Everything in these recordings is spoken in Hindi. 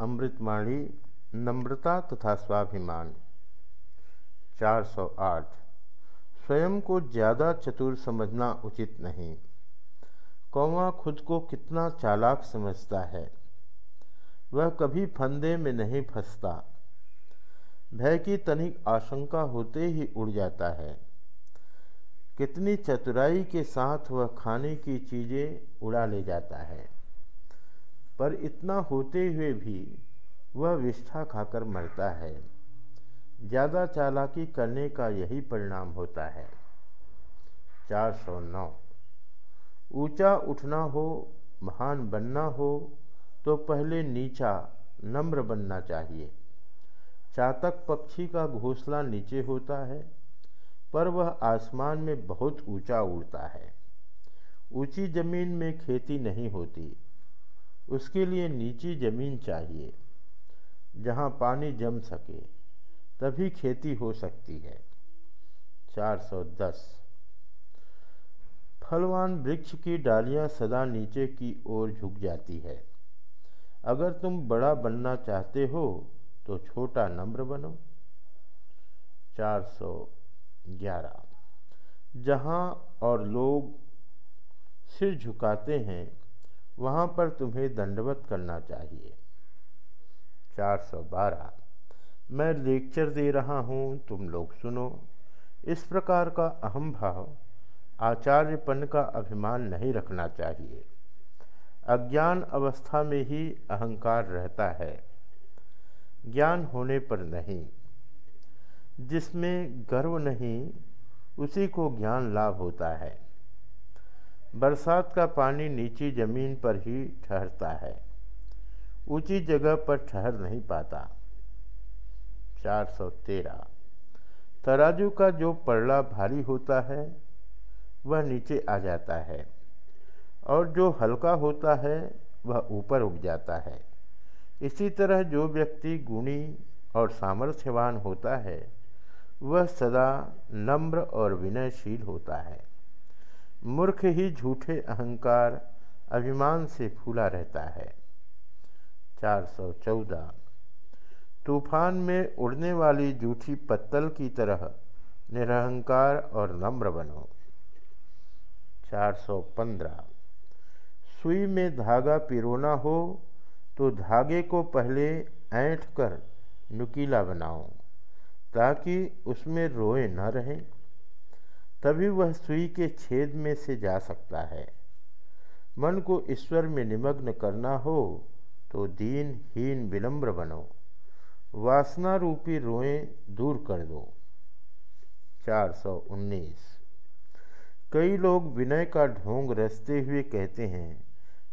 अमृतवाणी, नम्रता तथा स्वाभिमान। 408 स्वयं को ज़्यादा चतुर समझना उचित नहीं। कौवा खुद को कितना चालाक समझता है। वह कभी फंदे में नहीं फंसता। भय की तनिक आशंका होते ही उड़ जाता है। कितनी चतुराई के साथ वह खाने की चीज़ें उड़ा ले जाता है। पर इतना होते हुए भी वह विष्ठा खाकर मरता है। ज़्यादा चालाकी करने का यही परिणाम होता है। चार सौ नौ। ऊँचा उठना हो, महान बनना हो तो पहले नीचा, नम्र बनना चाहिए। चातक पक्षी का घोंसला नीचे होता है, पर वह आसमान में बहुत ऊँचा उड़ता है। ऊँची ज़मीन में खेती नहीं होती। उसके लिए नीची ज़मीन चाहिए। जहाँ पानी जम सके, तभी खेती हो सकती है। 410 फलवान वृक्ष की डालियाँ सदा नीचे की ओर झुक जाती है। अगर तुम बड़ा बनना चाहते हो तो छोटा नम्र बनो। 411 जहाँ और लोग सिर झुकाते हैं वहाँ पर तुम्हें दंडवत करना चाहिए। 412 मैं लेक्चर दे रहा हूँ, तुम लोग सुनो। इस प्रकार का अहम भाव आचार्यपन का अभिमान नहीं रखना चाहिए। अज्ञान अवस्था में ही अहंकार रहता है। ज्ञान होने पर नहीं। जिसमें गर्व नहीं, उसी को ज्ञान लाभ होता है। बरसात का पानी नीची ज़मीन पर ही ठहरता है। ऊँची जगह पर ठहर नहीं पाता। चार सौ तेरह। तराजू का जो पड़ला भारी होता है, वह नीचे आ जाता है और जो हल्का होता है, वह ऊपर उग जाता है। इसी तरह जो व्यक्ति गुणी और सामर्थ्यवान होता है, वह सदा नम्र और विनयशील होता है। मूर्ख ही झूठे अहंकार अभिमान से फूला रहता है। 414 तूफ़ान में उड़ने वाली जूठी पत्तल की तरह निरहंकार और नम्र बनो। 415 सुई में धागा पिरोना हो तो धागे को पहले ऐंठ कर नुकीला बनाओ, ताकि उसमें रोए न रहें। तभी वह सुई के छेद में से जा सकता है। मन को ईश्वर में निमग्न करना हो तो दीन हीन विनम्र बनो। वासना रूपी रोए दूर कर दो। 419 कई लोग विनय का ढोंग रचते हुए कहते हैं,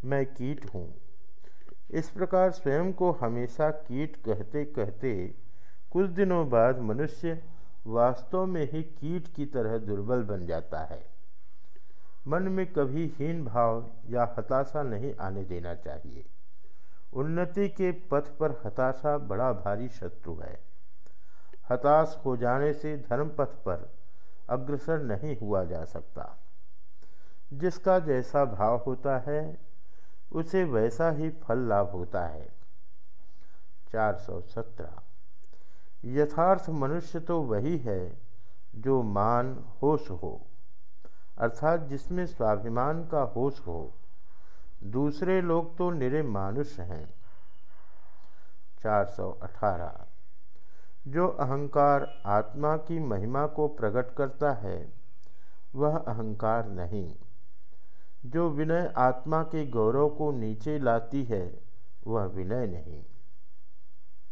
मैं कीट हूँ। इस प्रकार स्वयं को हमेशा कीट कहते कहते कुछ दिनों बाद मनुष्य वास्तव में ही कीट की तरह दुर्बल बन जाता है। मन में कभी हीन भाव या हताशा नहीं आने देना चाहिए। उन्नति के पथ पर हताशा बड़ा भारी शत्रु है। हताश हो जाने से धर्म पथ पर अग्रसर नहीं हुआ जा सकता। जिसका जैसा भाव होता है, उसे वैसा ही फल लाभ होता है। 417 यथार्थ मनुष्य तो वही है जो मान होश हो, अर्थात जिसमें स्वाभिमान का होश हो। दूसरे लोग तो निरे मानुष हैं। 418 जो अहंकार आत्मा की महिमा को प्रकट करता है, वह अहंकार नहीं। जो विनय आत्मा के गौरव को नीचे लाती है, वह विनय नहीं।